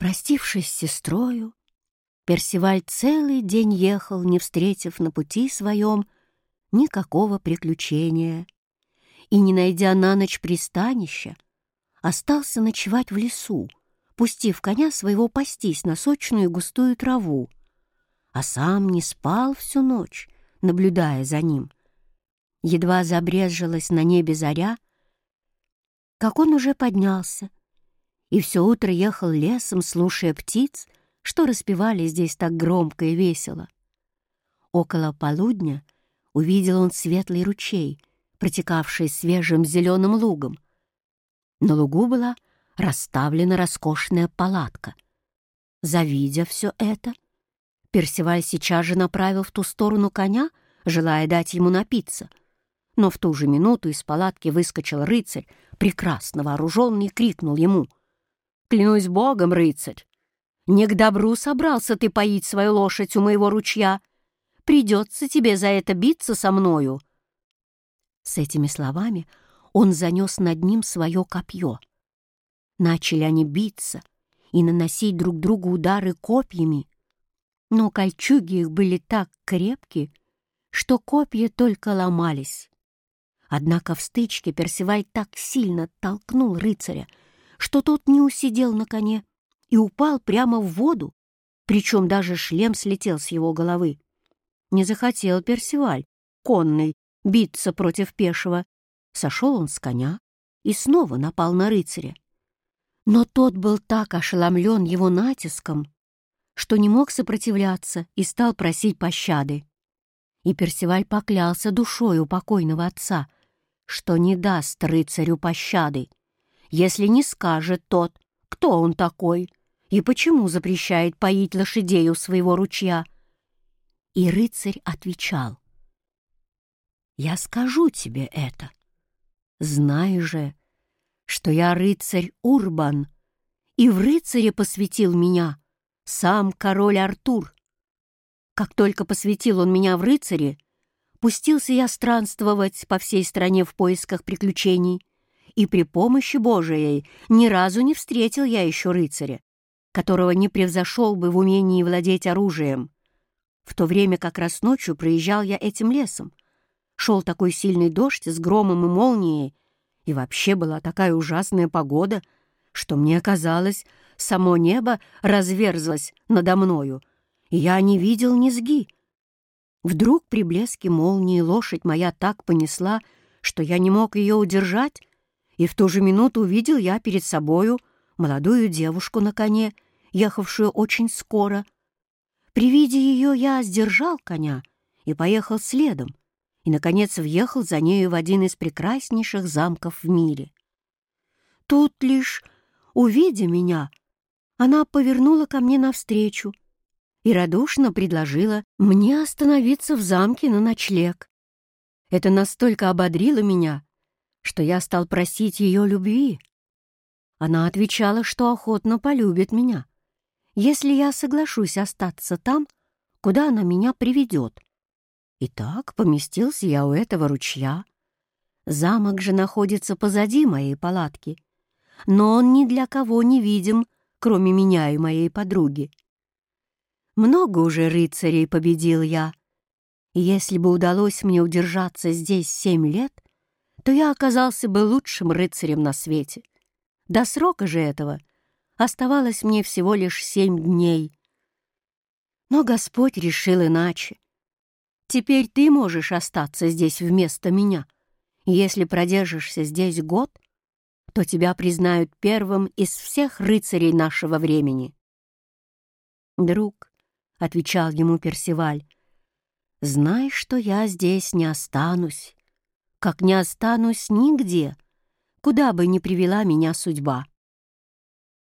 Простившись с сестрою, Персиваль целый день ехал, не встретив на пути своем никакого приключения, и, не найдя на ночь пристанища, остался ночевать в лесу, пустив коня своего пастись на сочную густую траву, а сам не спал всю ночь, наблюдая за ним. Едва забрезжилась на небе заря, как он уже поднялся, и все утро ехал лесом, слушая птиц, что распевали здесь так громко и весело. Около полудня увидел он светлый ручей, протекавший свежим зеленым лугом. На лугу была расставлена роскошная палатка. Завидя все это, Персиваль сейчас же направил в ту сторону коня, желая дать ему напиться. Но в ту же минуту из палатки выскочил рыцарь, прекрасно вооруженный, и крикнул ему. «Клянусь богом, рыцарь! Не к добру собрался ты поить свою лошадь у моего ручья. Придется тебе за это биться со мною». С этими словами он занес над ним свое копье. Начали они биться и наносить друг другу удары копьями, но кольчуги их были так крепки, что копья только ломались. Однако в стычке Персиваль так сильно толкнул рыцаря, что тот не усидел на коне и упал прямо в воду, причем даже шлем слетел с его головы. Не захотел Персиваль, конный, биться против пешего. Сошел он с коня и снова напал на рыцаря. Но тот был так ошеломлен его натиском, что не мог сопротивляться и стал просить пощады. И Персиваль поклялся душой у покойного отца, что не даст рыцарю пощады, если не скажет тот, кто он такой и почему запрещает поить лошадей у своего ручья. И рыцарь отвечал, «Я скажу тебе это. Знай же, что я рыцарь Урбан, и в рыцаре посвятил меня сам король Артур. Как только посвятил он меня в рыцаре, пустился я странствовать по всей стране в поисках приключений, и при помощи Божией ни разу не встретил я еще рыцаря, которого не превзошел бы в умении владеть оружием. В то время как раз ночью проезжал я этим лесом. Шел такой сильный дождь с громом и молнией, и вообще была такая ужасная погода, что мне казалось, само небо разверзлось надо мною, и я не видел низги. Вдруг при блеске молнии лошадь моя так понесла, что я не мог ее удержать, и в ту же минуту увидел я перед собою молодую девушку на коне, ехавшую очень скоро. При виде ее я сдержал коня и поехал следом, и, наконец, въехал за нею в один из прекраснейших замков в мире. Тут лишь, увидя меня, она повернула ко мне навстречу и радушно предложила мне остановиться в замке на ночлег. Это настолько ободрило меня, что я стал просить ее любви. Она отвечала, что охотно полюбит меня, если я соглашусь остаться там, куда она меня приведет. И так поместился я у этого ручья. Замок же находится позади моей палатки, но он ни для кого не видим, кроме меня и моей подруги. Много уже рыцарей победил я, и если бы удалось мне удержаться здесь семь лет, то я оказался бы лучшим рыцарем на свете. До срока же этого оставалось мне всего лишь семь дней. Но Господь решил иначе. Теперь ты можешь остаться здесь вместо меня. Если продержишься здесь год, то тебя признают первым из всех рыцарей нашего времени. «Друг», — отвечал ему Персиваль, — «знай, что я здесь не останусь, как не останусь нигде, куда бы ни привела меня судьба.